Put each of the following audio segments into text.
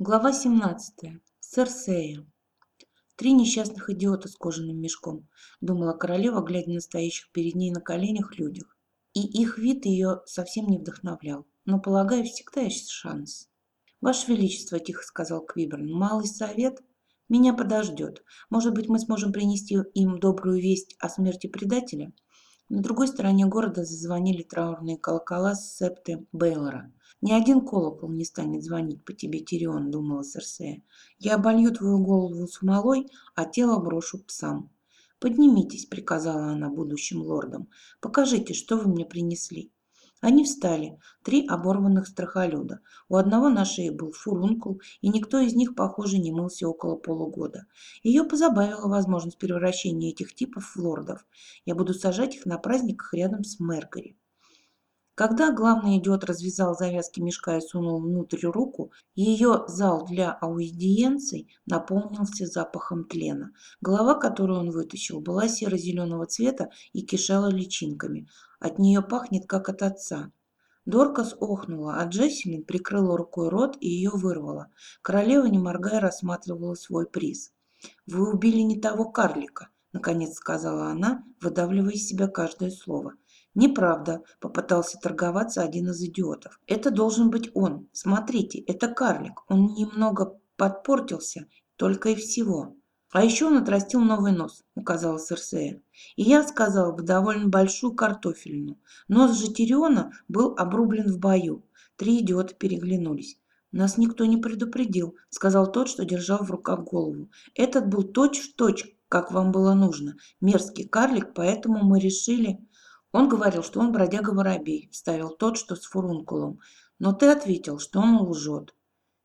Глава 17. Серсея. Три несчастных идиота с кожаным мешком, думала королева, глядя на стоящих перед ней на коленях людях. И их вид ее совсем не вдохновлял. Но, полагаю, всегда есть шанс. «Ваше Величество», – тихо сказал Квиберн, – «малый совет меня подождет. Может быть, мы сможем принести им добрую весть о смерти предателя?» На другой стороне города зазвонили траурные колокола с септы Бейлора. «Ни один колокол не станет звонить по тебе, Тирион», — думала Серсея. «Я оболью твою голову смолой, а тело брошу псам». «Поднимитесь», — приказала она будущим лордам. «Покажите, что вы мне принесли». Они встали, три оборванных страхолюда. У одного на шее был фурункул, и никто из них, похоже, не мылся около полугода. Ее позабавила возможность превращения этих типов в лордов. Я буду сажать их на праздниках рядом с Меркари. Когда главный идиот развязал завязки мешка и сунул внутрь руку, ее зал для аудиенций наполнился запахом тлена. Голова, которую он вытащил, была серо-зеленого цвета и кишела личинками. От нее пахнет, как от отца. Доркас охнула, а Джесселин прикрыла рукой рот и ее вырвала. Королева, не моргая, рассматривала свой приз. «Вы убили не того карлика», — наконец сказала она, выдавливая из себя каждое слово. «Неправда», – попытался торговаться один из идиотов. «Это должен быть он. Смотрите, это карлик. Он немного подпортился, только и всего». «А еще он отрастил новый нос», – указала Серсея. «И я сказала бы довольно большую картофельную. Нос же Тириона был обрублен в бою». Три идиота переглянулись. «Нас никто не предупредил», – сказал тот, что держал в руках голову. «Этот был точь-в-точь, точь, как вам было нужно. Мерзкий карлик, поэтому мы решили...» Он говорил, что он бродяга-воробей, вставил тот, что с фурункулом. Но ты ответил, что он лжет.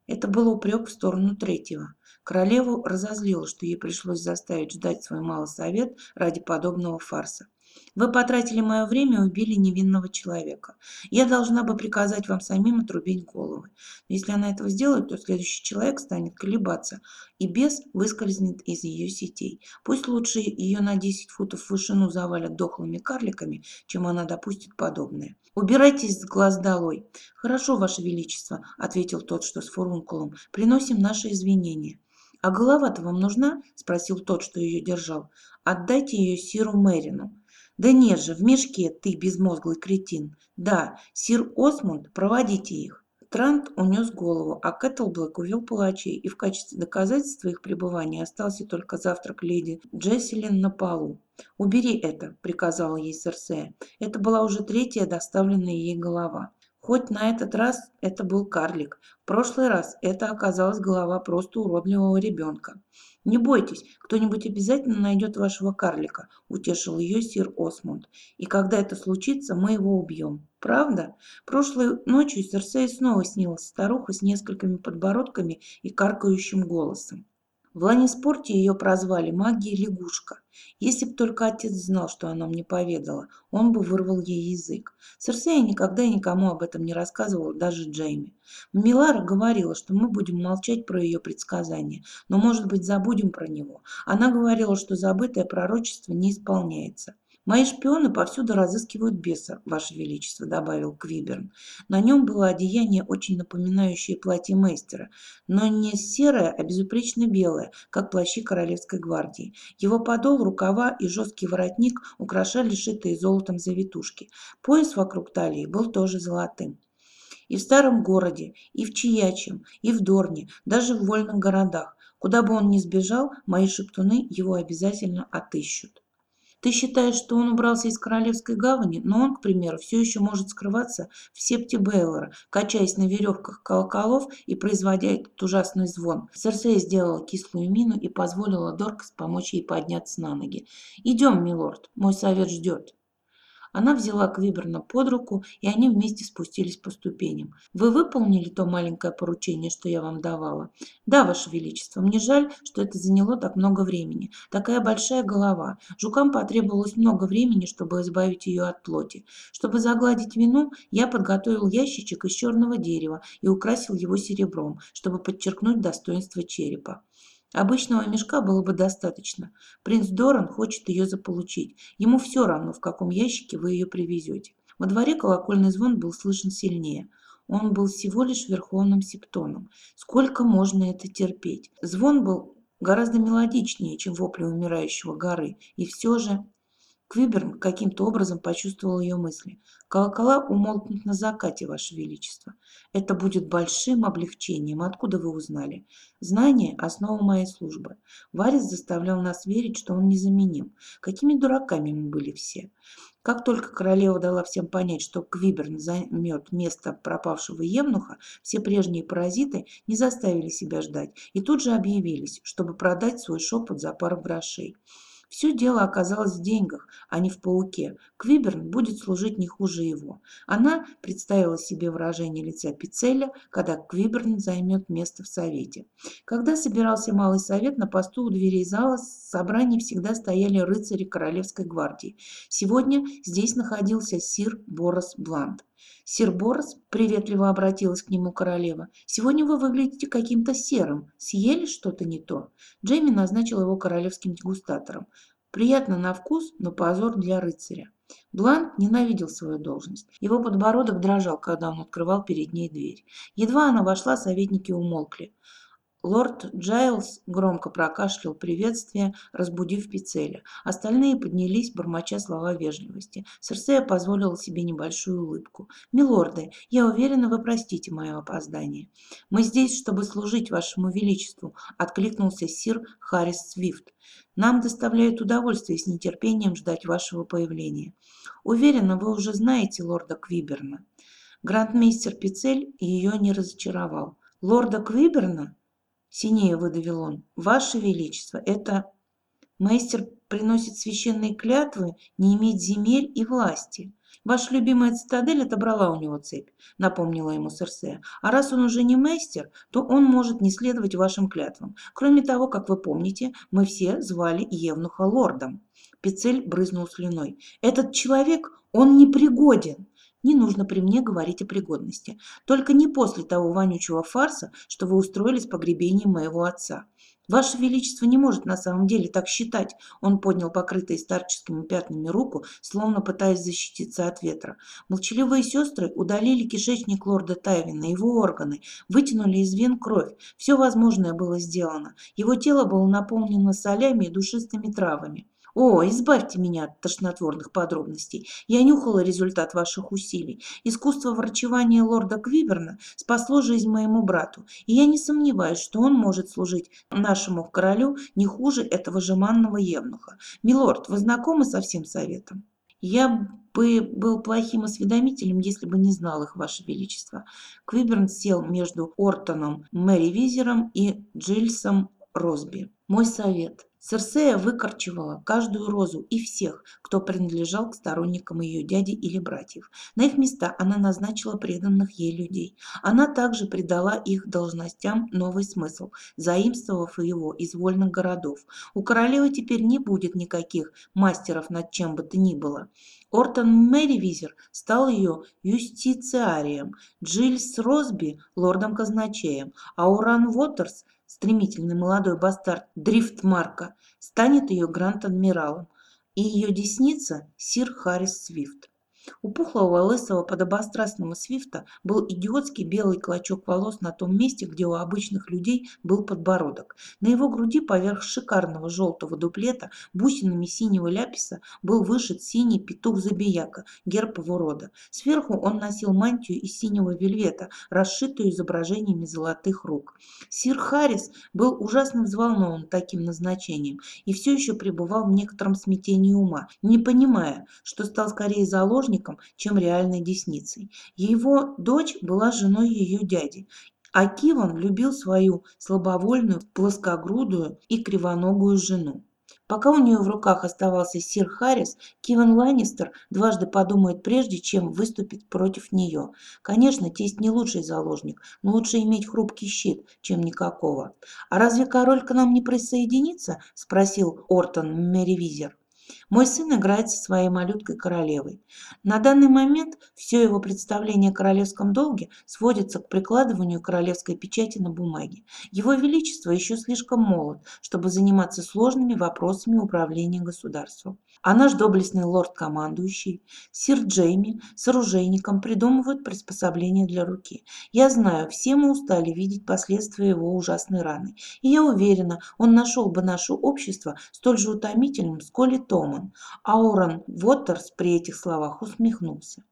Это был упрек в сторону третьего. Королеву разозлило, что ей пришлось заставить ждать свой малый совет ради подобного фарса. Вы потратили мое время и убили невинного человека. Я должна бы приказать вам самим отрубить головы. Но если она этого сделает, то следующий человек станет колебаться, и бес выскользнет из ее сетей. Пусть лучше ее на 10 футов в вышину завалят дохлыми карликами, чем она допустит подобное. «Убирайтесь с глаз долой!» «Хорошо, Ваше Величество», — ответил тот, что с фурункулом. «Приносим наши извинения». «А голова-то вам нужна?» – спросил тот, что ее держал. «Отдайте ее Сиру Мэрину». Да нет же, в мешке ты, безмозглый кретин. Да, сир Осмунд, проводите их. Трант унес голову, а Кэтлблэк увел палачей, и в качестве доказательства их пребывания остался только завтрак леди Джесселин на полу. «Убери это», — приказала ей Серсея. Это была уже третья доставленная ей голова. Хоть на этот раз это был карлик. В прошлый раз это оказалась голова просто уродливого ребенка. «Не бойтесь, кто-нибудь обязательно найдет вашего карлика», – утешил ее сир Осмунд. «И когда это случится, мы его убьем. Правда? Прошлой ночью Серсей снова снилась старуха с несколькими подбородками и каркающим голосом. В Ланиспорте ее прозвали магия лягушка. Если бы только отец знал, что она мне поведала, он бы вырвал ей язык. Серсея никогда и никому об этом не рассказывала, даже Джейми. Милара говорила, что мы будем молчать про ее предсказания, но, может быть, забудем про него. Она говорила, что забытое пророчество не исполняется. «Мои шпионы повсюду разыскивают беса, Ваше Величество», – добавил Квиберн. На нем было одеяние, очень напоминающее платье мейстера, но не серое, а безупречно белое, как плащи Королевской гвардии. Его подол, рукава и жесткий воротник украшали шитые золотом завитушки. Пояс вокруг талии был тоже золотым. И в старом городе, и в Чиячем, и в Дорне, даже в вольных городах. Куда бы он ни сбежал, мои шептуны его обязательно отыщут. Ты считаешь, что он убрался из Королевской гавани, но он, к примеру, все еще может скрываться в септе Бейлора, качаясь на веревках колоколов и производя этот ужасный звон. Серсея сделала кислую мину и позволила Доркас помочь ей подняться на ноги. «Идем, милорд, мой совет ждет». Она взяла Квиберна под руку, и они вместе спустились по ступеням. «Вы выполнили то маленькое поручение, что я вам давала?» «Да, Ваше Величество, мне жаль, что это заняло так много времени. Такая большая голова. Жукам потребовалось много времени, чтобы избавить ее от плоти. Чтобы загладить вину, я подготовил ящичек из черного дерева и украсил его серебром, чтобы подчеркнуть достоинство черепа. Обычного мешка было бы достаточно. Принц Доран хочет ее заполучить. Ему все равно, в каком ящике вы ее привезете. Во дворе колокольный звон был слышен сильнее. Он был всего лишь верховным септоном. Сколько можно это терпеть? Звон был гораздо мелодичнее, чем вопли умирающего горы, и все же Квиберн каким-то образом почувствовал ее мысли. «Колокола умолкнут на закате, Ваше Величество. Это будет большим облегчением. Откуда вы узнали? Знание – основа моей службы. Варис заставлял нас верить, что он незаменим. Какими дураками мы были все. Как только королева дала всем понять, что Квиберн займет место пропавшего Евнуха, все прежние паразиты не заставили себя ждать и тут же объявились, чтобы продать свой шепот за пару грошей. Все дело оказалось в деньгах, а не в пауке. Квиберн будет служить не хуже его. Она представила себе выражение лица Пиццеля, когда Квиберн займет место в совете. Когда собирался малый совет, на посту у дверей зала собраний всегда стояли рыцари Королевской гвардии. Сегодня здесь находился сир Борос Блант. «Сир Борос», — приветливо обратилась к нему королева, — «сегодня вы выглядите каким-то серым. Съели что-то не то?» Джейми назначил его королевским дегустатором. Приятно на вкус, но позор для рыцаря. Блант ненавидел свою должность. Его подбородок дрожал, когда он открывал перед ней дверь. Едва она вошла, советники умолкли. Лорд Джайлз громко прокашлял приветствие, разбудив Пицеля. Остальные поднялись, бормоча слова вежливости. Серсея позволила себе небольшую улыбку. «Милорды, я уверена, вы простите мое опоздание. Мы здесь, чтобы служить вашему величеству», — откликнулся сир Харрис Свифт. «Нам доставляет удовольствие с нетерпением ждать вашего появления. Уверена, вы уже знаете лорда Квиберна». Грандмейстер Пицель ее не разочаровал. «Лорда Квиберна?» Синее выдавил он. Ваше Величество, это мастер приносит священные клятвы не иметь земель и власти. Ваша любимая цитадель отобрала у него цепь, напомнила ему Серсея. А раз он уже не мастер, то он может не следовать вашим клятвам. Кроме того, как вы помните, мы все звали Евнуха лордом. Пицель брызнул слюной. Этот человек, он непригоден. Не нужно при мне говорить о пригодности. Только не после того вонючего фарса, что вы устроили с погребением моего отца. Ваше Величество не может на самом деле так считать. Он поднял покрытые старческими пятнами руку, словно пытаясь защититься от ветра. Молчаливые сестры удалили кишечник лорда Тайвина, его органы, вытянули из вен кровь. Все возможное было сделано. Его тело было наполнено солями и душистыми травами. О, избавьте меня от тошнотворных подробностей. Я нюхала результат ваших усилий. Искусство врачевания лорда Квиверна спасло жизнь моему брату, и я не сомневаюсь, что он может служить нашему королю не хуже этого жеманного евнуха. Милорд, вы знакомы со всем советом? Я бы был плохим осведомителем, если бы не знал их, Ваше Величество. Квиберн сел между Ортоном Мэри Визером и Джильсом Росби. Мой совет – Серсея выкорчевала каждую розу и всех, кто принадлежал к сторонникам ее дяди или братьев. На их места она назначила преданных ей людей. Она также придала их должностям новый смысл, заимствовав его из вольных городов. У королевы теперь не будет никаких мастеров над чем бы то ни было. Ортон Мэривизер стал ее юстициарием, Джильс Росби – лордом-казначеем, а Уран Уотерс стремительный молодой бастард Дрифтмарка, станет ее гранд-адмиралом, и ее десница – сир Харрис Свифт. У пухлого лысого подобострастного свифта был идиотский белый клочок волос на том месте, где у обычных людей был подбородок. На его груди поверх шикарного желтого дуплета бусинами синего ляписа был вышит синий петух-забияка, герб его рода. Сверху он носил мантию из синего вельвета, расшитую изображениями золотых рук. Сир Харрис был ужасно взволнован таким назначением и все еще пребывал в некотором смятении ума, не понимая, что стал скорее заложником, художником, чем реальной десницей. Его дочь была женой ее дяди, а Киван любил свою слабовольную, плоскогрудую и кривоногую жену. Пока у нее в руках оставался сир Харрис, Киван Ланнистер дважды подумает прежде, чем выступить против нее. Конечно, тесть не лучший заложник, но лучше иметь хрупкий щит, чем никакого. «А разве король к нам не присоединится?» – спросил Ортон Меривизер. Мой сын играет со своей малюткой королевой. На данный момент все его представление о королевском долге сводится к прикладыванию королевской печати на бумаге. Его Величество еще слишком молод, чтобы заниматься сложными вопросами управления государством. А наш доблестный лорд-командующий, сир Джейми, с оружейником придумывают приспособления для руки. Я знаю, все мы устали видеть последствия его ужасной раны. И я уверена, он нашел бы наше общество столь же утомительным, сколь и Томан. Аурон Уоттерс при этих словах усмехнулся.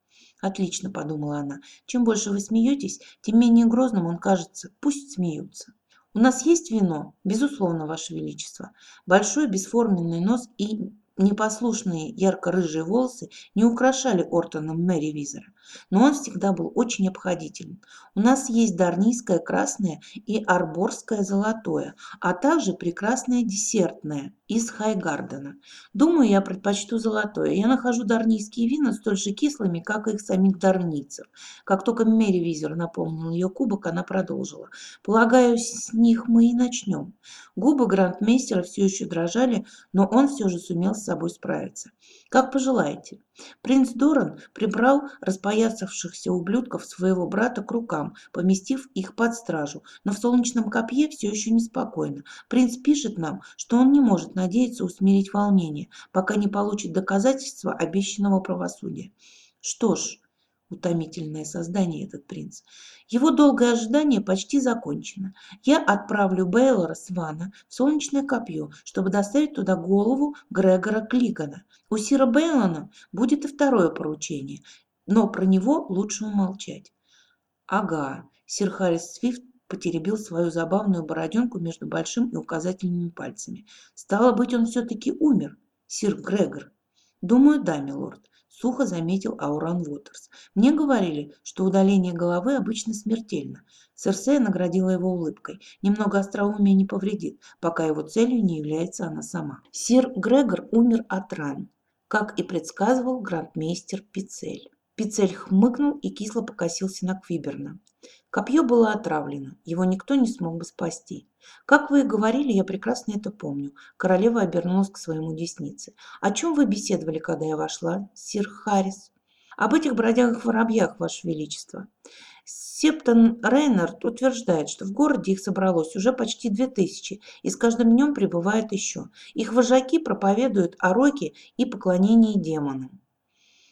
«Отлично», – подумала она. «Чем больше вы смеетесь, тем менее грозным он кажется. Пусть смеются». «У нас есть вино?» «Безусловно, Ваше Величество. Большой бесформенный нос и Непослушные ярко-рыжие волосы не украшали Ортона Мэри Визера, но он всегда был очень обходителен. У нас есть дарнийское красное и арборское золотое, а также прекрасное десертное из Хайгардена. Думаю, я предпочту золотое. Я нахожу дарнийские вина столь же кислыми, как и их самих дарнийцев. Как только Мэри Визер напомнил ее кубок, она продолжила. Полагаю, с них мы и начнем. Губы грандмейстера все еще дрожали, но он все же сумел с собой справиться. Как пожелаете. Принц Доран прибрал распоясавшихся ублюдков своего брата к рукам, поместив их под стражу, но в солнечном копье все еще неспокойно. Принц пишет нам, что он не может надеяться усмирить волнение, пока не получит доказательства обещанного правосудия. Что ж, утомительное создание этот принц. Его долгое ожидание почти закончено. Я отправлю Бейлора Свана в солнечное копье, чтобы доставить туда голову Грегора Клигана. У Сира Бейлона будет и второе поручение, но про него лучше умолчать. Ага, сир Харрис Свифт потеребил свою забавную бороденку между большим и указательными пальцами. Стало быть, он все-таки умер, сир Грегор. Думаю, да, милорд сухо заметил Ауран Уотерс. «Мне говорили, что удаление головы обычно смертельно». Серсея наградила его улыбкой. Немного остроумия не повредит, пока его целью не является она сама. Сир Грегор умер от ран, как и предсказывал грандмейстер Пицель. Пицель хмыкнул и кисло покосился на Квиберна. Копье было отравлено, его никто не смог бы спасти. Как вы и говорили, я прекрасно это помню. Королева обернулась к своему деснице. О чем вы беседовали, когда я вошла, сир Харрис? Об этих бродягах-воробьях, ваше величество. Септон Рейнард утверждает, что в городе их собралось уже почти две тысячи, и с каждым днем прибывает еще. Их вожаки проповедуют о роке и поклонении демонам.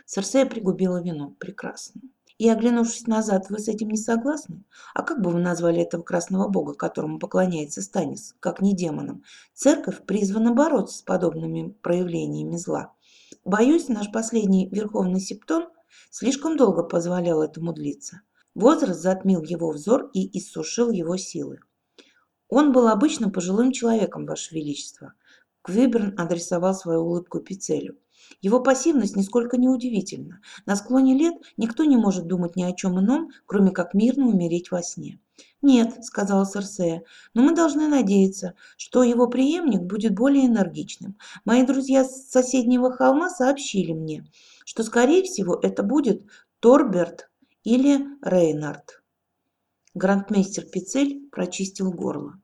Серсея пригубила вино. Прекрасно. И, оглянувшись назад, вы с этим не согласны? А как бы вы назвали этого красного бога, которому поклоняется Станис, как не демонам? Церковь призвана бороться с подобными проявлениями зла. Боюсь, наш последний верховный септон слишком долго позволял этому длиться. Возраст затмил его взор и иссушил его силы. Он был обычным пожилым человеком, Ваше Величество. Квиберн адресовал свою улыбку Пицелю. Его пассивность нисколько не удивительна. На склоне лет никто не может думать ни о чем ином, кроме как мирно умереть во сне. «Нет», — сказала Серсея, — «но мы должны надеяться, что его преемник будет более энергичным. Мои друзья с соседнего холма сообщили мне, что, скорее всего, это будет Торберт или Рейнард». Грандмейстер Пицель прочистил горло.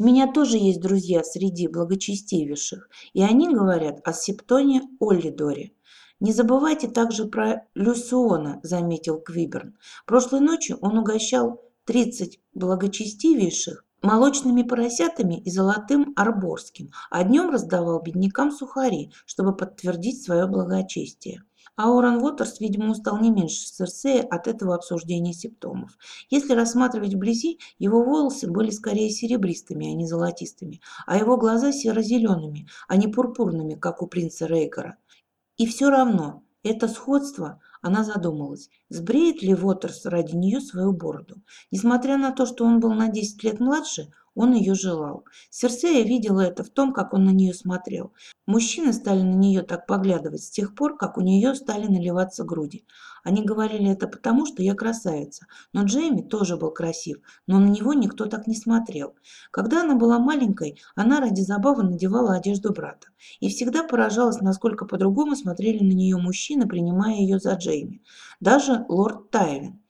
У меня тоже есть друзья среди благочестивейших, и они говорят о Септоне Оллидоре. Не забывайте также про Люсиона, заметил Квиберн. Прошлой ночью он угощал 30 благочестивейших молочными поросятами и золотым арборским, а днем раздавал беднякам сухари, чтобы подтвердить свое благочестие. Аурон Уотерс, видимо, устал не меньше Серсея от этого обсуждения симптомов. Если рассматривать вблизи, его волосы были скорее серебристыми, а не золотистыми, а его глаза серо-зелеными, а не пурпурными, как у принца Рейгора. И все равно, это сходство, она задумалась, сбреет ли Уотерс ради нее свою бороду. Несмотря на то, что он был на 10 лет младше, он ее желал. Серсея видела это в том, как он на нее смотрел. Мужчины стали на нее так поглядывать с тех пор, как у нее стали наливаться груди. Они говорили это потому, что я красавица. Но Джейми тоже был красив, но на него никто так не смотрел. Когда она была маленькой, она ради забавы надевала одежду брата. И всегда поражалась, насколько по-другому смотрели на нее мужчины, принимая ее за Джейми. Даже лорд Тайвин.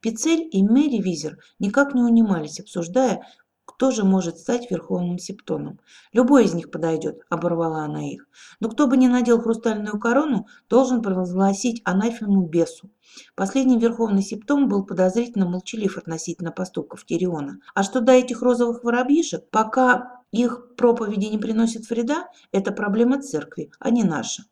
Пицель и Мэри Визер никак не унимались, обсуждая, кто же может стать верховным септоном? Любой из них подойдет, оборвала она их. Но кто бы ни надел хрустальную корону, должен провозгласить анафему бесу. Последний верховный септом был подозрительно молчалив относительно поступков Тириона. А что до этих розовых воробьишек, пока их проповеди не приносят вреда, это проблема церкви, а не наша.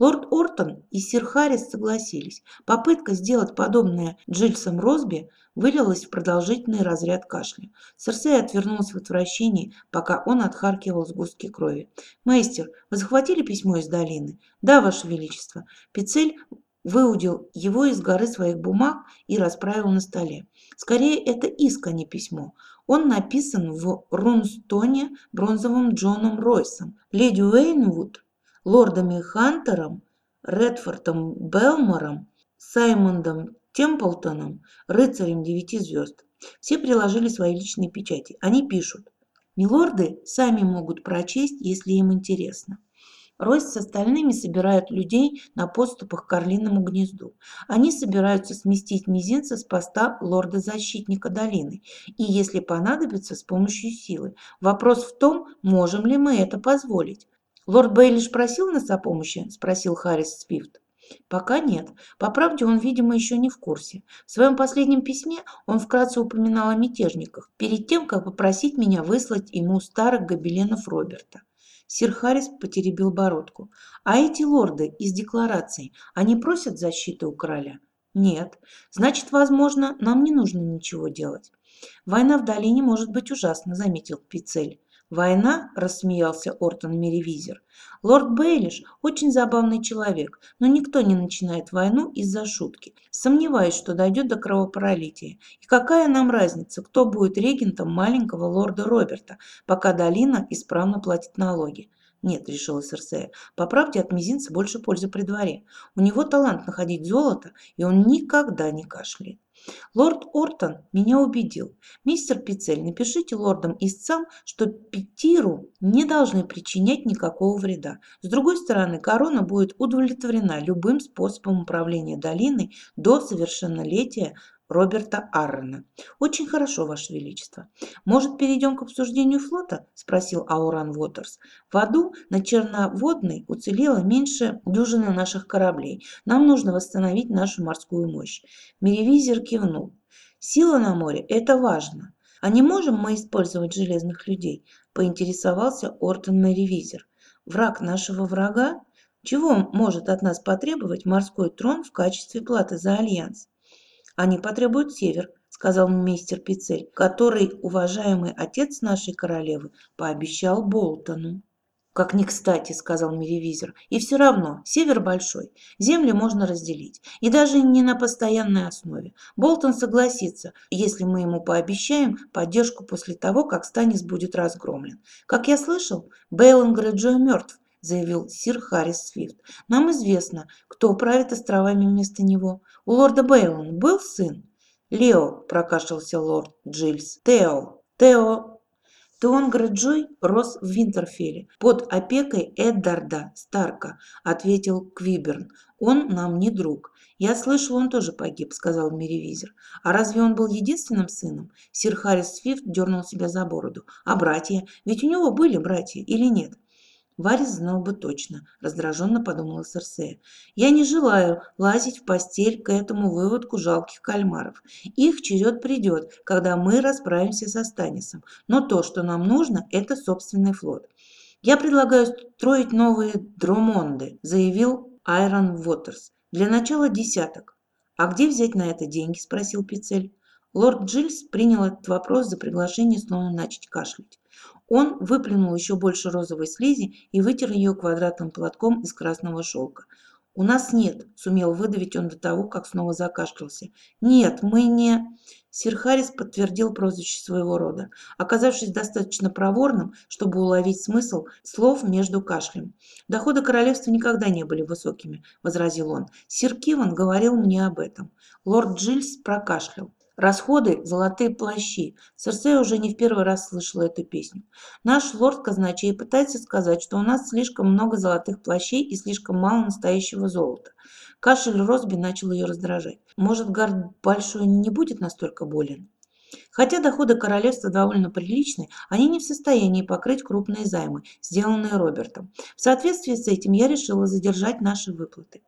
Лорд Ортон и сир Харрис согласились. Попытка сделать подобное Джильсом Росби вылилась в продолжительный разряд кашля. Серсей отвернулась в отвращении, пока он отхаркивал сгустки крови. «Мейстер, вы захватили письмо из долины?» «Да, Ваше Величество». Пицель выудил его из горы своих бумаг и расправил на столе. Скорее, это иск, а не письмо. Он написан в рунстоне бронзовым Джоном Ройсом. Леди Уэйнвуд лордами Хантером, Редфордом Белмором, Саймондом Темплтоном, рыцарем девяти звезд. Все приложили свои личные печати. Они пишут. Милорды сами могут прочесть, если им интересно. Ройс с остальными собирают людей на подступах к Орлиному гнезду. Они собираются сместить мизинца с поста лорда-защитника долины, и, если понадобится, с помощью силы. Вопрос в том, можем ли мы это позволить. «Лорд Бейлиш просил нас о помощи?» – спросил Харрис Свифт. Пока нет. По правде, он, видимо, еще не в курсе. В своем последнем письме он вкратце упоминал о мятежниках, перед тем, как попросить меня выслать ему старых гобеленов Роберта. Сир Харрис потеребил бородку. А эти лорды из декларации, они просят защиты у короля? Нет. Значит, возможно, нам не нужно ничего делать. Война в долине может быть ужасна, заметил Пицель. «Война?» – рассмеялся Ортон Меривизер. «Лорд Бейлиш очень забавный человек, но никто не начинает войну из-за шутки. Сомневаюсь, что дойдет до кровопролития. И какая нам разница, кто будет регентом маленького лорда Роберта, пока долина исправно платит налоги?» «Нет», – решила Серсея, – «по правде от мизинца больше пользы при дворе. У него талант находить золото, и он никогда не кашляет». Лорд Ортон меня убедил. Мистер Пицель, напишите лордам-истцам, что Петиру не должны причинять никакого вреда. С другой стороны, корона будет удовлетворена любым способом управления долиной до совершеннолетия Роберта Аррена. «Очень хорошо, Ваше Величество. Может, перейдем к обсуждению флота?» – спросил Ауран Уотерс. «В аду на Черноводной уцелело меньше дюжины наших кораблей. Нам нужно восстановить нашу морскую мощь». Меревизер кивнул. «Сила на море – это важно. А не можем мы использовать железных людей?» – поинтересовался Ортон Меревизер. «Враг нашего врага? Чего может от нас потребовать морской трон в качестве платы за альянс?» Они потребуют север, сказал мистер Пицель, который уважаемый отец нашей королевы пообещал Болтону. «Как не кстати», — сказал Меревизер. «И все равно, север большой, земли можно разделить, и даже не на постоянной основе. Болтон согласится, если мы ему пообещаем поддержку после того, как Станис будет разгромлен. Как я слышал, Бейлон Грэджой мертв, заявил сир Харрис Свифт. «Нам известно, кто правит островами вместо него. У лорда Бейлона был сын?» «Лео», – прокашлялся лорд Джильс. «Тео». «Тео». Теон Грэджой рос в Винтерфелле под опекой Эддарда Старка, ответил Квиберн. Он нам не друг. Я слышал, он тоже погиб, сказал Меревизер. А разве он был единственным сыном? Сир Харрис Свифт дернул себя за бороду. А братья? Ведь у него были братья или нет? Варя знал бы точно, раздраженно подумала Серсея. Я не желаю лазить в постель к этому выводку жалких кальмаров. Их черед придет, когда мы расправимся со Станисом. Но то, что нам нужно, это собственный флот. Я предлагаю строить новые дромонды, заявил Айрон Уотерс. Для начала десяток. А где взять на это деньги? спросил Пицель. Лорд Джильс принял этот вопрос за приглашение снова начать кашлять. Он выплюнул еще больше розовой слизи и вытер ее квадратным платком из красного шелка. «У нас нет», – сумел выдавить он до того, как снова закашлялся. «Нет, мы не...» Сир Харрис подтвердил прозвище своего рода, оказавшись достаточно проворным, чтобы уловить смысл слов между кашлем. «Доходы королевства никогда не были высокими», – возразил он. «Сир Киван говорил мне об этом». Лорд Джильс прокашлял. Расходы – золотые плащи. Серсея уже не в первый раз слышала эту песню. Наш лорд-казначей пытается сказать, что у нас слишком много золотых плащей и слишком мало настоящего золота. Кашель Росби начал ее раздражать. Может, Гард Большой не будет настолько болен? Хотя доходы королевства довольно приличны, они не в состоянии покрыть крупные займы, сделанные Робертом. В соответствии с этим я решила задержать наши выплаты.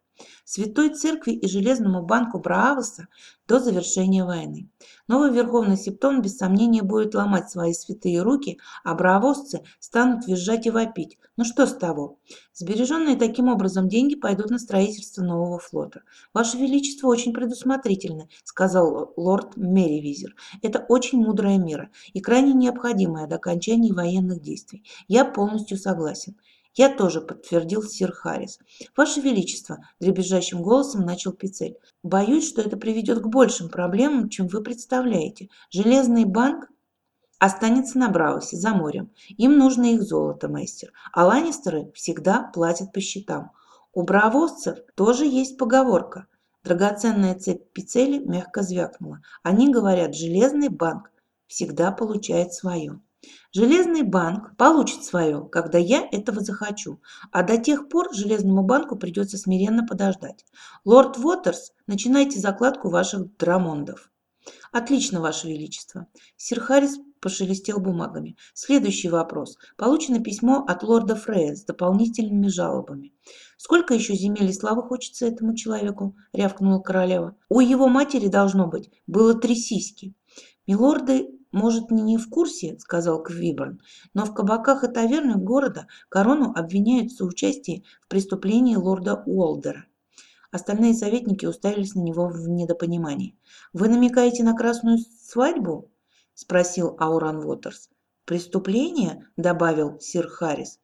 Святой Церкви и Железному банку Браавоса до завершения войны. Новый Верховный Септон без сомнения будет ломать свои святые руки, а браавосцы станут визжать и вопить. Ну что с того? Сбереженные таким образом деньги пойдут на строительство нового флота. Ваше Величество очень предусмотрительно, сказал лорд Меривизер. Это очень мудрая мера и крайне необходимая до окончания военных действий. Я полностью согласен. «Я тоже», – подтвердил сир Харрис. «Ваше Величество», – дребезжащим голосом начал Пицель, – «боюсь, что это приведет к большим проблемам, чем вы представляете. Железный банк останется на Браусе, за морем. Им нужно их золото, мастер. А Ланнистеры всегда платят по счетам. У бравосцев тоже есть поговорка. Драгоценная цепь Пицели мягко звякнула. Они говорят, железный банк всегда получает свое. Железный банк получит свое, когда я этого захочу, а до тех пор Железному банку придется смиренно подождать. Лорд Уотерс, начинайте закладку ваших драмондов. Отлично, Ваше Величество. Сир Харрис пошелестел бумагами. Следующий вопрос. Получено письмо от лорда Фрея с дополнительными жалобами. «Сколько еще земель и славы хочется этому человеку?» – рявкнула королева. «У его матери, должно быть, было три сиськи. Милорды может, не, не в курсе, сказал Квиберн, но в кабаках и тавернах города корону обвиняют в соучастии в преступлении лорда Уолдера. Остальные советники уставились на него в недопонимании. «Вы намекаете на красную свадьбу?» – спросил Ауран Уотерс. «Преступление?» – добавил сир Харрис.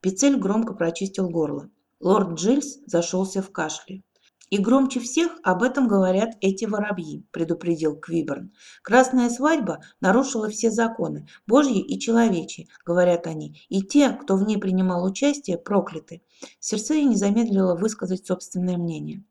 Пицель громко прочистил горло. Лорд Джильс зашелся в кашле. «И громче всех об этом говорят эти воробьи», – предупредил Квиберн. «Красная свадьба нарушила все законы, божьи и человечьи», – говорят они, «и те, кто в ней принимал участие, прокляты». Серсея не замедлила высказать собственное мнение.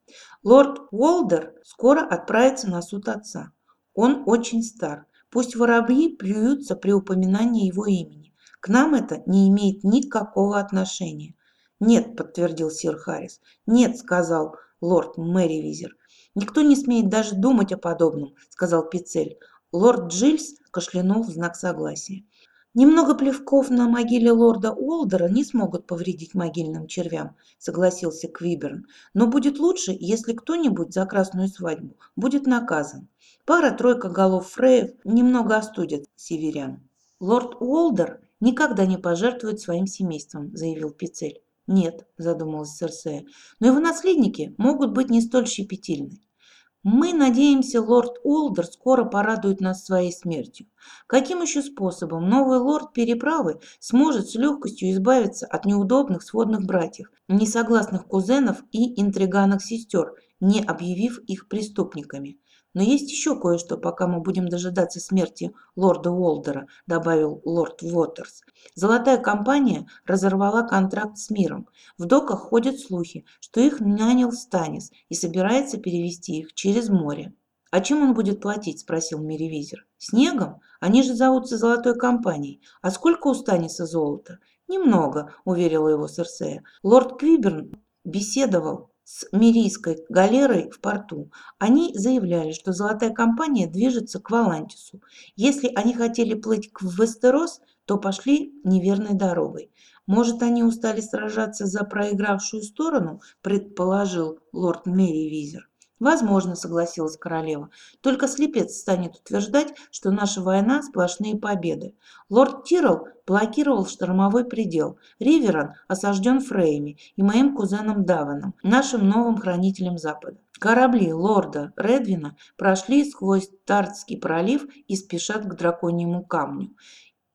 «Лорд Уолдер скоро отправится на суд отца. Он очень стар. Пусть воробьи плюются при упоминании его имени. К нам это не имеет никакого отношения». «Нет», – подтвердил сир Харрис. «Нет», – сказал лорд Мэривизер. «Никто не смеет даже думать о подобном», – сказал Пицель. Лорд Джильс кашлянул в знак согласия. «Немного плевков на могиле лорда Уолдера не смогут повредить могильным червям», – согласился Квиберн. «Но будет лучше, если кто-нибудь за красную свадьбу будет наказан. Пара-тройка голов Фреев немного остудят северян». «Лорд Уолдер никогда не пожертвует своим семейством», – заявил Пицель. Нет, задумалась Серсея, но его наследники могут быть не столь щепетильны. Мы надеемся, лорд Олдер скоро порадует нас своей смертью. Каким еще способом новый лорд переправы сможет с легкостью избавиться от неудобных сводных братьев, несогласных кузенов и интриганных сестер, не объявив их преступниками? Но есть еще кое-что, пока мы будем дожидаться смерти лорда Уолдера, добавил лорд Уотерс. Золотая компания разорвала контракт с миром. В доках ходят слухи, что их нанял Станис и собирается перевести их через море. «А чем он будет платить?» – спросил Меревизер. «Снегом? Они же зовутся Золотой компанией. А сколько у Станиса золота?» «Немного», – уверила его Серсея. «Лорд Квиберн беседовал с Мирийской галерой в порту. Они заявляли, что Золотая компания движется к Валантису. Если они хотели плыть к Вестерос, то пошли неверной дорогой. Может, они устали сражаться за проигравшую сторону, предположил лорд Меривизер. Возможно, согласилась королева. Только слепец станет утверждать, что наша война – сплошные победы. Лорд Тирл блокировал штормовой предел. Риверан осажден Фрейми и моим кузеном Даваном, нашим новым хранителем Запада. Корабли лорда Редвина прошли сквозь Тартский пролив и спешат к драконьему камню.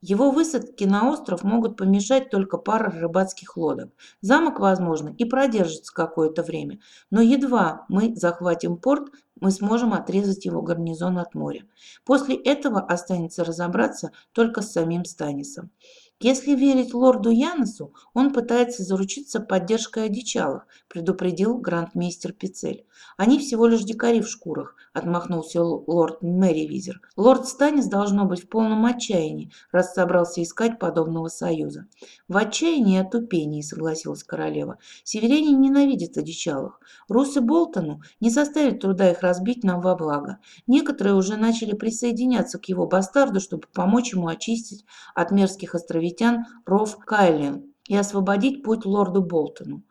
Его высадки на остров могут помешать только пара рыбацких лодок. Замок, возможно, и продержится какое-то время, но едва мы захватим порт, мы сможем отрезать его гарнизон от моря. После этого останется разобраться только с самим Станисом. Если верить лорду Яносу, он пытается заручиться поддержкой одичалых, предупредил грандмейстер Пицель. Они всего лишь дикари в шкурах, – отмахнулся лорд Мэривизер. «Лорд Станис должно быть в полном отчаянии, раз собрался искать подобного союза». «В отчаянии и отупении», – согласилась королева. «Северяне ненавидят одичалых. Русы Болтону не составит труда их разбить нам во благо. Некоторые уже начали присоединяться к его бастарду, чтобы помочь ему очистить от мерзких островитян ров Кайлен и освободить путь лорду Болтону.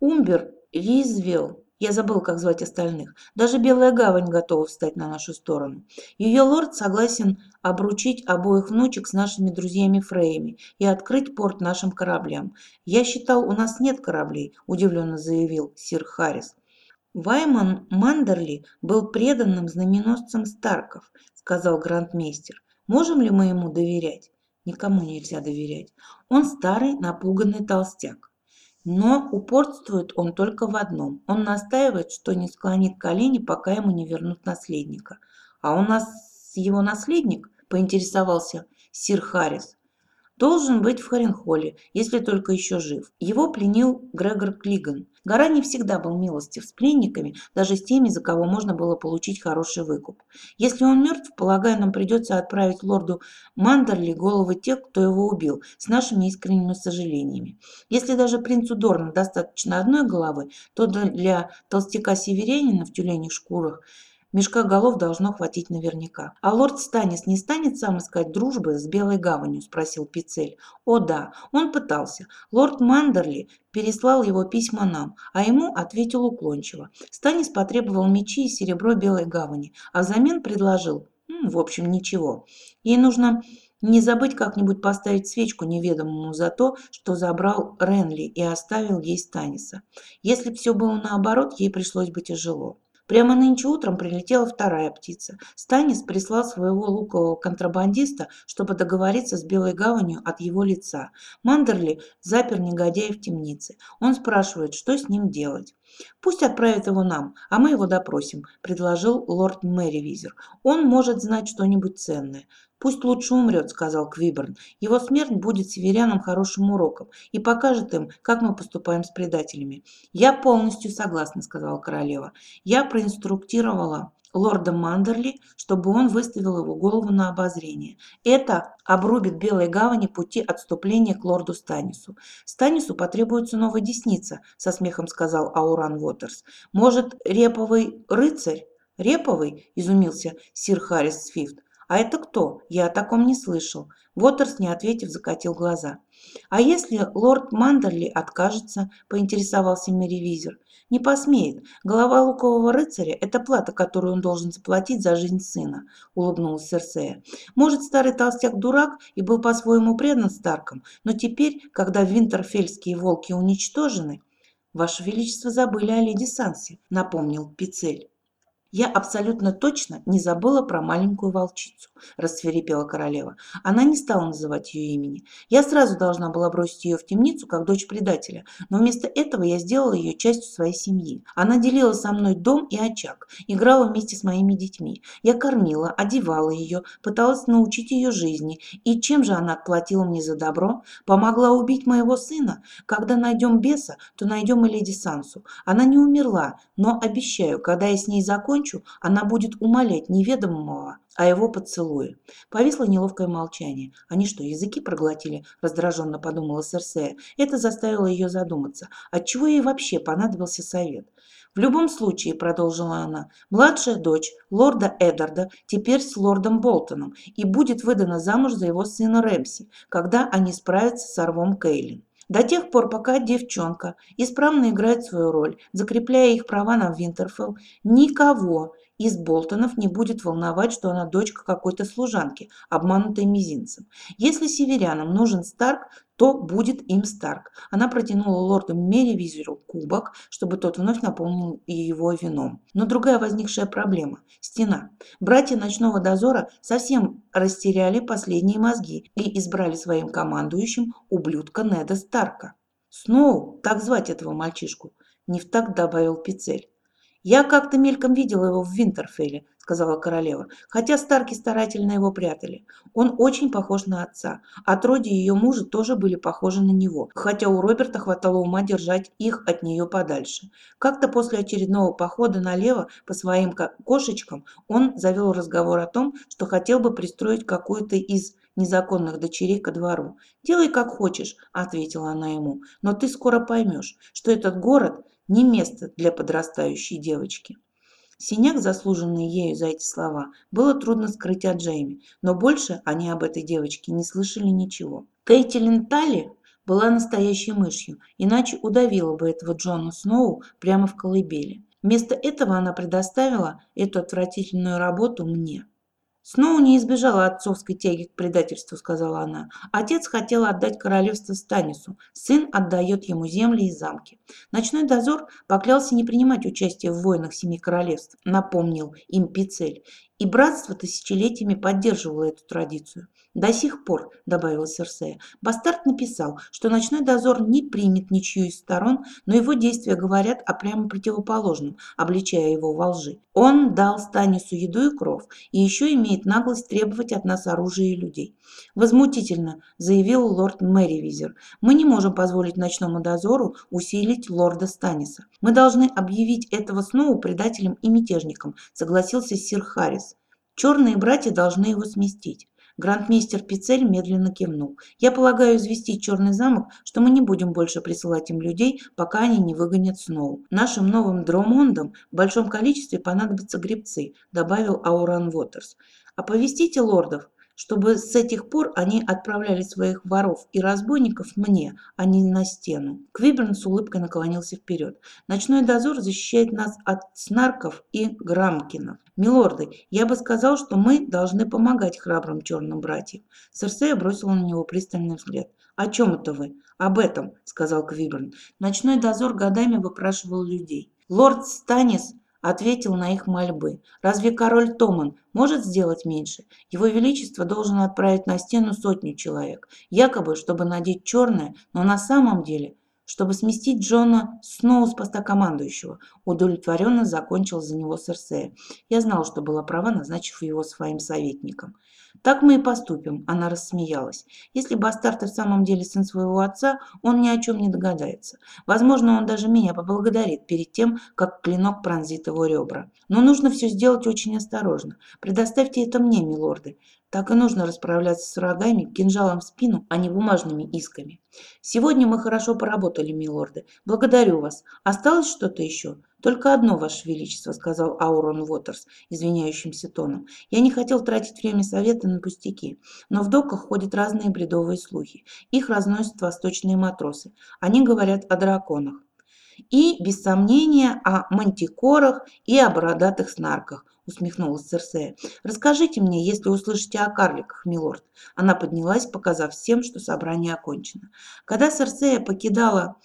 Умбер, Визвилл, я забыл, как звать остальных. Даже Белая Гавань готова встать на нашу сторону. Ее лорд согласен обручить обоих внучек с нашими друзьями Фрейми и открыть порт нашим кораблям. Я считал, у нас нет кораблей, удивленно заявил сир Харрис. Вайман Мандерли был преданным знаменосцем Старков, сказал грандмейстер. Можем ли мы ему доверять? Никому нельзя доверять. Он старый, напуганный толстяк. Но упорствует он только в одном. Он настаивает, что не склонит колени, пока ему не вернут наследника. А у нас его наследник, поинтересовался сир Харрис, должен быть в Харенхолле, если только еще жив. Его пленил Грегор Клиган. Гора не всегда был милостив с пленниками, даже с теми, за кого можно было получить хороший выкуп. Если он мертв, полагаю, нам придется отправить лорду Мандерли головы тех, кто его убил, с нашими искренними сожалениями. Если даже принцу Дорна достаточно одной головы, то для толстяка-северянина в тюленях шкурах Мешка голов должно хватить наверняка. «А лорд Станис не станет сам искать дружбы с Белой Гаванью?» – спросил Пицель. «О да, он пытался. Лорд Мандерли переслал его письма нам, а ему ответил уклончиво. Станис потребовал мечи и серебро Белой Гавани, а взамен предложил, в общем, ничего. Ей нужно не забыть как-нибудь поставить свечку неведомому за то, что забрал Ренли и оставил ей Станиса. Если все было наоборот, ей пришлось бы тяжело. Прямо нынче утром прилетела вторая птица. Станис прислал своего лукового контрабандиста, чтобы договориться с Белой Гаванью от его лица. Мандерли запер негодяя в темнице. Он спрашивает, что с ним делать. «Пусть отправит его нам, а мы его допросим», – предложил лорд Мэривизер. «Он может знать что-нибудь ценное». «Пусть лучше умрет», – сказал Квиберн. «Его смерть будет северянам хорошим уроком и покажет им, как мы поступаем с предателями». «Я полностью согласна», – сказала королева. «Я проинструктировала лорда Мандерли, чтобы он выставил его голову на обозрение. Это обрубит Белой Гавани пути отступления к лорду Станису. Станису потребуется новая десница, со смехом сказал Ауран Уотерс. Может, реповый рыцарь? Реповый? Изумился сир Харрис Свифт. «А это кто? Я о таком не слышал». Уотерс, не ответив, закатил глаза. «А если лорд Мандерли откажется?» – поинтересовался Меривизер. «Не посмеет. Голова лукового рыцаря – это плата, которую он должен заплатить за жизнь сына», – улыбнулась Серсея. «Может, старый толстяк дурак и был по-своему предан Старкам, но теперь, когда винтерфельские волки уничтожены...» «Ваше Величество забыли о леди Сансе», – напомнил Пицель. «Я абсолютно точно не забыла про маленькую волчицу», – рассверепела королева. Она не стала называть ее имени. «Я сразу должна была бросить ее в темницу, как дочь предателя, но вместо этого я сделала ее частью своей семьи. Она делила со мной дом и очаг, играла вместе с моими детьми. Я кормила, одевала ее, пыталась научить ее жизни. И чем же она отплатила мне за добро? Помогла убить моего сына? Когда найдем беса, то найдем и леди Сансу. Она не умерла, но обещаю, когда я с ней закончу, ночью она будет умолять неведомого о его поцелуе. Повисло неловкое молчание. Они что, языки проглотили? Раздраженно подумала Серсея. Это заставило ее задуматься. Отчего ей вообще понадобился совет? В любом случае, продолжила она, младшая дочь лорда Эдарда теперь с лордом Болтоном и будет выдана замуж за его сына Рэмси, когда они справятся с Орвом Кейлин. До тех пор, пока девчонка исправно играет свою роль, закрепляя их права на Винтерфелл, никого из Болтонов не будет волновать, что она дочка какой-то служанки, обманутой мизинцем. Если северянам нужен Старк, то будет им Старк. Она протянула лорду Меривизеру кубок, чтобы тот вновь наполнил его вином. Но другая возникшая проблема – стена. Братья ночного дозора совсем растеряли последние мозги и избрали своим командующим ублюдка Неда Старка. «Сноу, так звать этого мальчишку», – не в так добавил Пицель. «Я как-то мельком видела его в Винтерфелле», — сказала королева, хотя Старки старательно его прятали. Он очень похож на отца. А ее мужа тоже были похожи на него, хотя у Роберта хватало ума держать их от нее подальше. Как-то после очередного похода налево по своим кошечкам он завел разговор о том, что хотел бы пристроить какую-то из незаконных дочерей ко двору. «Делай как хочешь», — ответила она ему, «но ты скоро поймешь, что этот город не место для подрастающей девочки. Синяк, заслуженный ею за эти слова, было трудно скрыть от Джейми, но больше они об этой девочке не слышали ничего. Кейтилин Талли была настоящей мышью, иначе удавила бы этого Джона Сноу прямо в колыбели. Вместо этого она предоставила эту отвратительную работу мне. Сноу не избежала отцовской тяги к предательству, сказала она. Отец хотел отдать королевство Станису, сын отдает ему земли и замки. Ночной дозор поклялся не принимать участие в войнах Семи Королевств, напомнил им Пицель, и братство тысячелетиями поддерживало эту традицию. До сих пор, добавила Серсея, Бастард написал, что ночной дозор не примет ничью из сторон, но его действия говорят о прямо противоположном, обличая его во лжи. Он дал Станису еду и кров, и еще имеет наглость требовать от нас оружия и людей. Возмутительно, заявил лорд Мэривизер. Мы не можем позволить ночному дозору усилить лорда Станиса. Мы должны объявить этого снова предателем и мятежником, согласился сир Харрис. Черные братья должны его сместить. Грандмейстер Пицель медленно кивнул. «Я полагаю известить Черный замок, что мы не будем больше присылать им людей, пока они не выгонят Сноу. Нашим новым дромондам в большом количестве понадобятся гребцы», добавил Ауран Уотерс. «Оповестите лордов, чтобы с этих пор они отправляли своих воров и разбойников мне, а не на стену. Квиберн с улыбкой наклонился вперед. Ночной дозор защищает нас от снарков и грамкинов. Милорды, я бы сказал, что мы должны помогать храбрым черным братьям. Серсея бросила на него пристальный взгляд. «О чем это вы?» «Об этом», — сказал Квиберн. Ночной дозор годами выпрашивал людей. Лорд Станис ответил на их мольбы. Разве король Томан может сделать меньше? Его Величество должен отправить на стену сотню человек, якобы, чтобы надеть черное, но на самом деле, чтобы сместить Джона Сноу с поста командующего. Удовлетворенно закончил за него Серсея. Я знал, что была права, назначив его своим советником. «Так мы и поступим», – она рассмеялась. «Если бастард и в самом деле сын своего отца, он ни о чем не догадается. Возможно, он даже меня поблагодарит перед тем, как клинок пронзит его ребра. Но нужно все сделать очень осторожно. Предоставьте это мне, милорды. Так и нужно расправляться с врагами кинжалом в спину, а не бумажными исками. Сегодня мы хорошо поработали, милорды. Благодарю вас. Осталось что-то еще? «Только одно, Ваше Величество», — сказал Аурон Уотерс извиняющимся тоном. «Я не хотел тратить время совета на пустяки, но в доках ходят разные бредовые слухи. Их разносят восточные матросы. Они говорят о драконах. И, без сомнения, о мантикорах и о бородатых снарках, усмехнулась Церсея. «Расскажите мне, если услышите о карликах, милорд». Она поднялась, показав всем, что собрание окончено. Когда Церсея покидала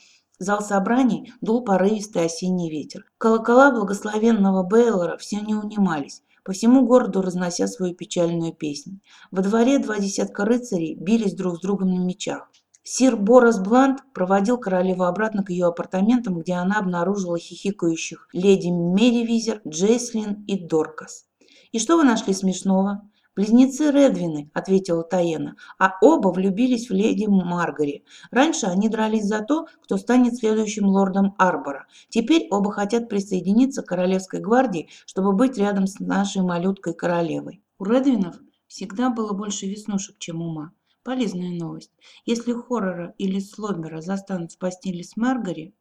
зал собраний дул порывистый осенний ветер. Колокола благословенного Бейлора все не унимались, по всему городу разнося свою печальную песнь. Во дворе два десятка рыцарей бились друг с другом на мечах. Сир Борос Блант проводил королеву обратно к ее апартаментам, где она обнаружила хихикающих леди Меривизер, Джейслин и Доркас. «И что вы нашли смешного?» «Близнецы Редвины», — ответила Таена, «а оба влюбились в леди Маргари. Раньше они дрались за то, кто станет следующим лордом Арбора. Теперь оба хотят присоединиться к Королевской гвардии, чтобы быть рядом с нашей малюткой королевой». У Редвинов всегда было больше веснушек, чем ума. Полезная новость. Если Хоррора или Слобера застанут в постели с Маргари,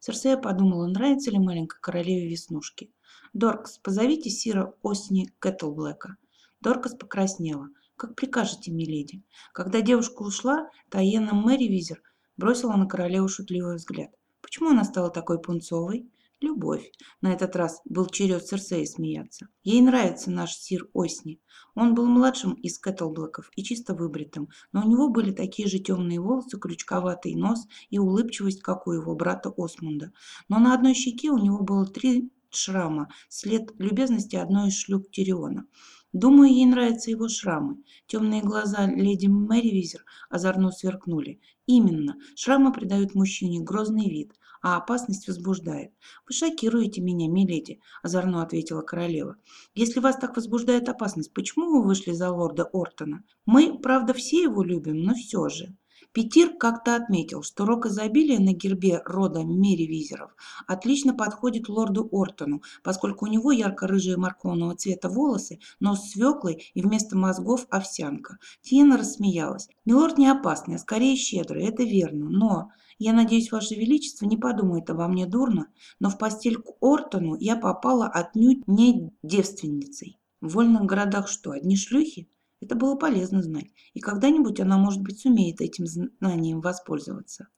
Серсея подумала, нравится ли маленькой королеве веснушки. «Доркс, позовите Сира Осни Кэтлблэка». Доркас покраснела. «Как прикажете, миледи». Когда девушка ушла, Таена Мэривизер бросила на королеву шутливый взгляд. «Почему она стала такой пунцовой?» «Любовь». На этот раз был черед Серсеи смеяться. Ей нравится наш сир Осни. Он был младшим из Кэтлблэков и чисто выбритым, но у него были такие же темные волосы, крючковатый нос и улыбчивость, как у его брата Осмунда. Но на одной щеке у него было три шрама, след любезности одной из шлюп Тириона. Думаю, ей нравятся его шрамы. Темные глаза леди Мэривизер озорно сверкнули. Именно, шрамы придают мужчине грозный вид, а опасность возбуждает. Вы шокируете меня, миледи, озорно ответила королева. Если вас так возбуждает опасность, почему вы вышли за лорда Ортона? Мы, правда, все его любим, но все же. Петир как-то отметил, что рок изобилия на гербе рода Меривизеров отлично подходит лорду Ортону, поскольку у него ярко-рыжие морковного цвета волосы, нос свеклый и вместо мозгов овсянка. Тиена рассмеялась. «Милорд не опасный, а скорее щедрый, это верно, но...» Я надеюсь, Ваше Величество не подумает обо мне дурно, но в постель к Ортону я попала отнюдь не девственницей. В вольных городах что, одни шлюхи? Это было полезно знать, и когда-нибудь она, может быть, сумеет этим знанием воспользоваться.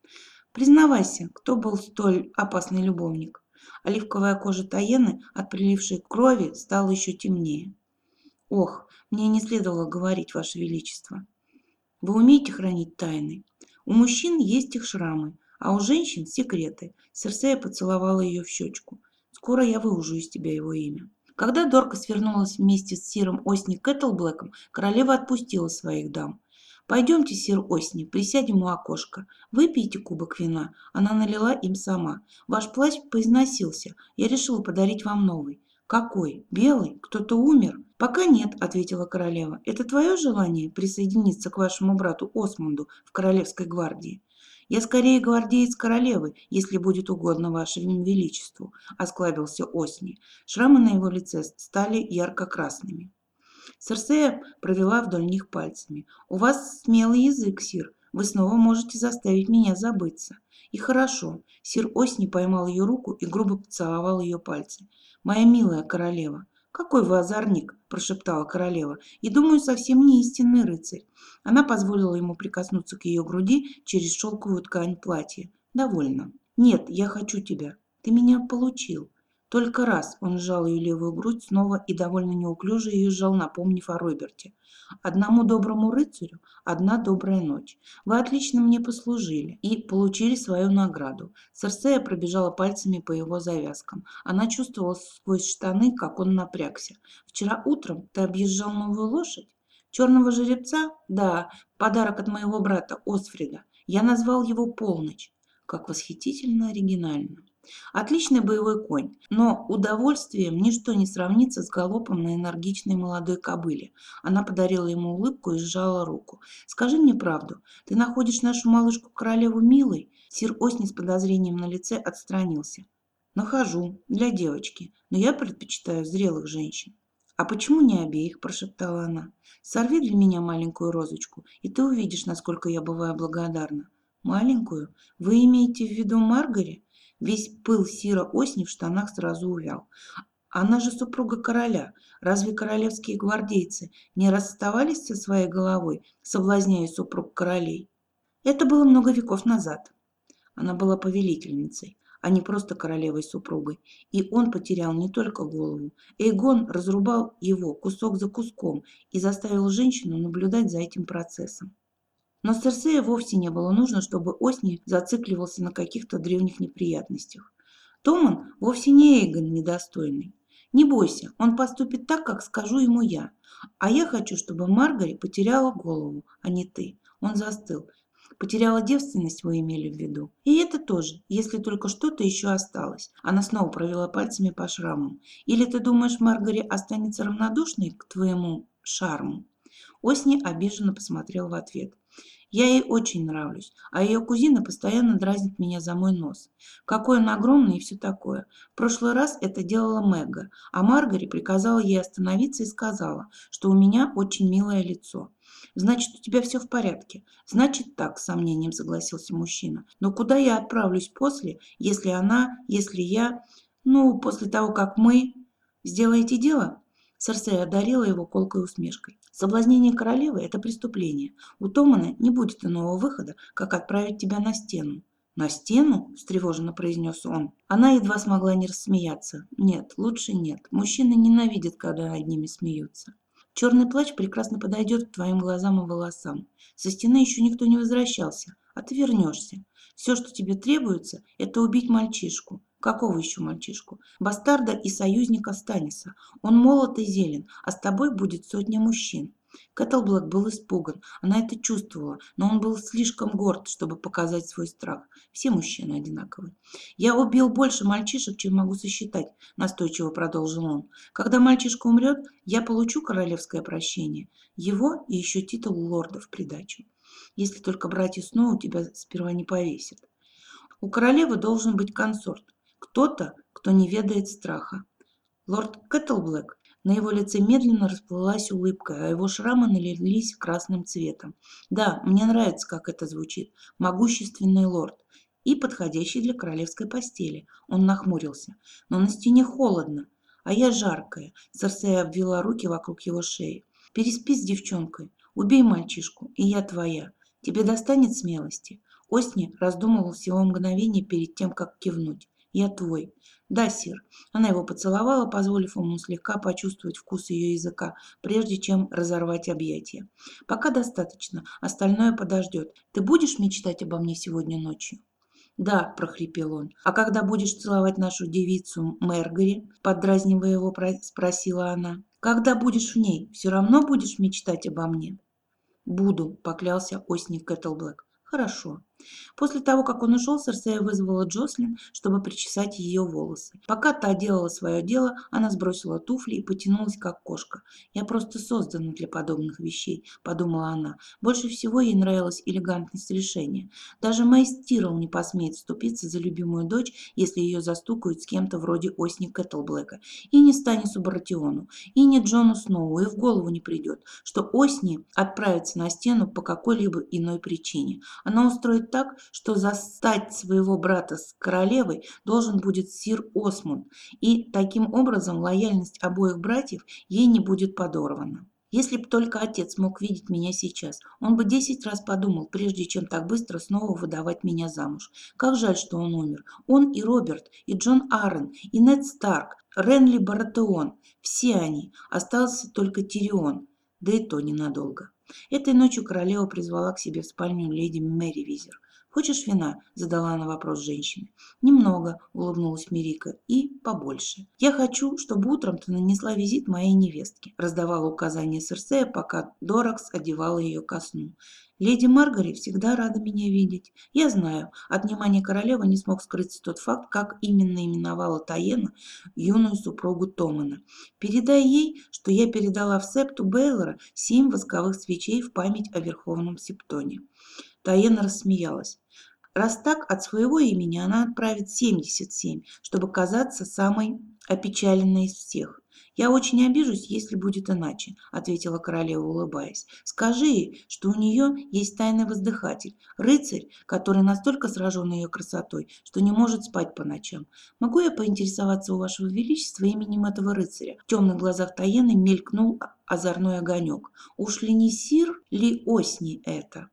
Признавайся, кто был столь опасный любовник? Оливковая кожа Таены от прилившей крови стала еще темнее. Ох, мне не следовало говорить, Ваше Величество. Вы умеете хранить тайны? У мужчин есть их шрамы, а у женщин секреты. Серсея поцеловала ее в щечку. Скоро я выужу из тебя его имя. Когда Дорка свернулась вместе с сиром Осни Кэтлблэком, королева отпустила своих дам. «Пойдемте, сир Осни, присядем у окошка. Выпейте кубок вина». Она налила им сама. «Ваш плащ поизносился. Я решила подарить вам новый». «Какой? Белый? Кто-то умер?» «Пока нет», — ответила королева. «Это твое желание присоединиться к вашему брату Осмунду в Королевской гвардии?» «Я скорее гвардеец королевы, если будет угодно вашему величеству», – осклабился Осни. Шрамы на его лице стали ярко-красными. Серсея провела вдоль них пальцами. «У вас смелый язык, сир. Вы снова можете заставить меня забыться». «И хорошо». Сир Осни поймал ее руку и грубо поцеловал ее пальцы. «Моя милая королева, «Какой вы озорник!» – прошептала королева. «И, думаю, совсем не истинный рыцарь». Она позволила ему прикоснуться к ее груди через шелковую ткань платья. «Довольно». «Нет, я хочу тебя. Ты меня получил. Только раз он сжал ее левую грудь снова и довольно неуклюже ее сжал, напомнив о Роберте. «Одному доброму рыцарю одна добрая ночь. Вы отлично мне послужили и получили свою награду». Серсея пробежала пальцами по его завязкам. Она чувствовала сквозь штаны, как он напрягся. «Вчера утром ты объезжал новую лошадь?» «Черного жеребца?» «Да, подарок от моего брата Осфрида. Я назвал его «Полночь». Как восхитительно оригинально. Отличный боевой конь, но удовольствием ничто не сравнится с галопом на энергичной молодой кобыле. Она подарила ему улыбку и сжала руку. «Скажи мне правду, ты находишь нашу малышку-королеву милой?» Сир Осни с подозрением на лице отстранился. «Нахожу, для девочки, но я предпочитаю зрелых женщин». «А почему не обеих?» – прошептала она. «Сорви для меня маленькую розочку, и ты увидишь, насколько я бываю благодарна». «Маленькую? Вы имеете в виду Маргари?» Весь пыл Сира Осни в штанах сразу увял. Она же супруга короля. Разве королевские гвардейцы не расставались со своей головой, соблазняя супруг королей? Это было много веков назад. Она была повелительницей, а не просто королевой-супругой. И он потерял не только голову. Эйгон разрубал его кусок за куском и заставил женщину наблюдать за этим процессом. Но Серсея вовсе не было нужно, чтобы Осни зацикливался на каких-то древних неприятностях. Томан вовсе не Эйгон недостойный. Не бойся, он поступит так, как скажу ему я. А я хочу, чтобы Маргари потеряла голову, а не ты. Он застыл. Потеряла девственность, вы имели в виду. И это тоже, если только что-то еще осталось. Она снова провела пальцами по шрамам. Или ты думаешь, Маргари останется равнодушной к твоему шарму? Осни обиженно посмотрел в ответ. Я ей очень нравлюсь, а ее кузина постоянно дразнит меня за мой нос. Какой он огромный и все такое. В прошлый раз это делала Мэгга, а Маргари приказала ей остановиться и сказала, что у меня очень милое лицо. Значит, у тебя все в порядке. Значит, так, с сомнением согласился мужчина. Но куда я отправлюсь после, если она, если я... Ну, после того, как мы... Сделаете дело? Серсея одарила его колкой усмешкой. Соблазнение королевы – это преступление. У Томана не будет иного выхода, как отправить тебя на стену. «На стену?» – встревоженно произнес он. Она едва смогла не рассмеяться. «Нет, лучше нет. Мужчины ненавидят, когда над ними смеются. Черный плащ прекрасно подойдет к твоим глазам и волосам. Со стены еще никто не возвращался, а ты вернешься. Все, что тебе требуется, это убить мальчишку. Какого еще мальчишку? Бастарда и союзника Станиса. Он молод и зелен, а с тобой будет сотня мужчин. Кэтлблэк был испуган, она это чувствовала, но он был слишком горд, чтобы показать свой страх. Все мужчины одинаковы. «Я убил больше мальчишек, чем могу сосчитать», – настойчиво продолжил он. «Когда мальчишка умрет, я получу королевское прощение. Его и еще титул лорда в придачу. Если только братья Сноу тебя сперва не повесят. У королевы должен быть консорт. Кто-то, кто не ведает страха. Лорд Кэтлблэк на его лице медленно расплылась улыбка, а его шрамы налились красным цветом. Да, мне нравится, как это звучит. Могущественный лорд. И подходящий для королевской постели. Он нахмурился. Но на стене холодно, а я жаркая. Церсея обвела руки вокруг его шеи. Переспи с девчонкой. Убей мальчишку, и я твоя. Тебе достанет смелости. Осни раздумывал всего мгновение перед тем, как кивнуть. «Я твой». «Да, сир». Она его поцеловала, позволив ему слегка почувствовать вкус ее языка, прежде чем разорвать объятия. «Пока достаточно, остальное подождет. Ты будешь мечтать обо мне сегодня ночью?» «Да», – прохрипел он. «А когда будешь целовать нашу девицу Мэргари?» – поддразнивая его, спросила она. «Когда будешь в ней, все равно будешь мечтать обо мне?» «Буду», – поклялся Осник Кэтлблэк. «Хорошо». После того, как он ушел, Серсея вызвала Джослин, чтобы причесать ее волосы. Пока та делала свое дело, она сбросила туфли и потянулась, как кошка. «Я просто создана для подобных вещей», – подумала она. Больше всего ей нравилась элегантность решения. Даже Мэйс Тирл не посмеет ступиться за любимую дочь, если ее застукают с кем-то вроде Осни Кэтлблэка. И не Станису Баратиону, и не Джону Сноу, и в голову не придет, что Осни отправится на стену по какой-либо иной причине. Она устроит так, что застать своего брата с королевой должен будет сир Осмунд, и таким образом лояльность обоих братьев ей не будет подорвана. Если б только отец мог видеть меня сейчас, он бы десять раз подумал, прежде чем так быстро снова выдавать меня замуж. Как жаль, что он умер. Он и Роберт, и Джон Аарон, и Нед Старк, Ренли Баратеон. Все они. Остался только Тирион. Да и то ненадолго. Этой ночью королева призвала к себе в спальню леди Мэри Визер. «Хочешь вина?» – задала она вопрос женщине. «Немного», – улыбнулась Мирика, – «и побольше». «Я хочу, чтобы утром ты нанесла визит моей невестке», – раздавала указания Серсея, пока Доракс одевала ее ко сну. «Леди Маргари всегда рада меня видеть. Я знаю, от внимания королевы не смог скрыться тот факт, как именно именовала Таена юную супругу Томана. Передай ей, что я передала в септу Бейлора семь восковых свечей в память о Верховном Септоне». Таена рассмеялась. Раз так, от своего имени она отправит 77, чтобы казаться самой опечаленной из всех. «Я очень обижусь, если будет иначе», – ответила королева, улыбаясь. «Скажи ей, что у нее есть тайный воздыхатель, рыцарь, который настолько сражен ее красотой, что не может спать по ночам. Могу я поинтересоваться у вашего величества именем этого рыцаря?» В темных глазах Таены мелькнул озорной огонек. «Уж ли не сир ли осни это?»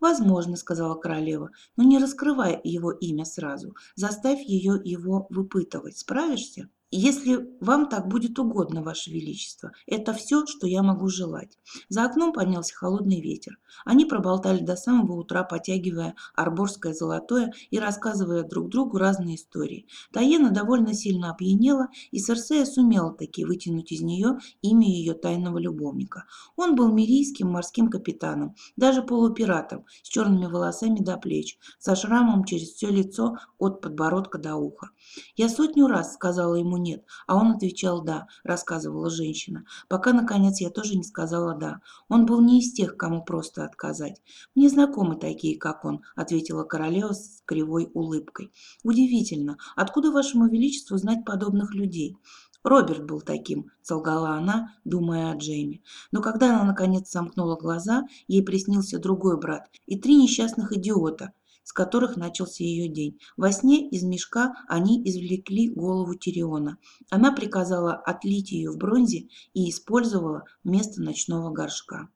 «Возможно», — сказала королева, — «но не раскрывай его имя сразу. Заставь ее его выпытывать. Справишься?» Если вам так будет угодно, Ваше Величество, это все, что я могу желать. За окном поднялся холодный ветер. Они проболтали до самого утра, потягивая арборское золотое и рассказывая друг другу разные истории. Таена довольно сильно опьянела, и Серсея сумела таки вытянуть из нее имя ее тайного любовника. Он был мирийским морским капитаном, даже полупиратом, с черными волосами до плеч, со шрамом через все лицо от подбородка до уха. «Я сотню раз сказала ему нет, а он отвечал «да», рассказывала женщина, пока, наконец, я тоже не сказала «да». Он был не из тех, кому просто отказать. «Мне знакомы такие, как он», — ответила королева с кривой улыбкой. «Удивительно, откуда вашему величеству знать подобных людей?» Роберт был таким, солгала она, думая о Джейми. Но когда она наконец сомкнула глаза, ей приснился другой брат и три несчастных идиота, с которых начался ее день. Во сне из мешка они извлекли голову Тириона. Она приказала отлить ее в бронзе и использовала вместо ночного горшка.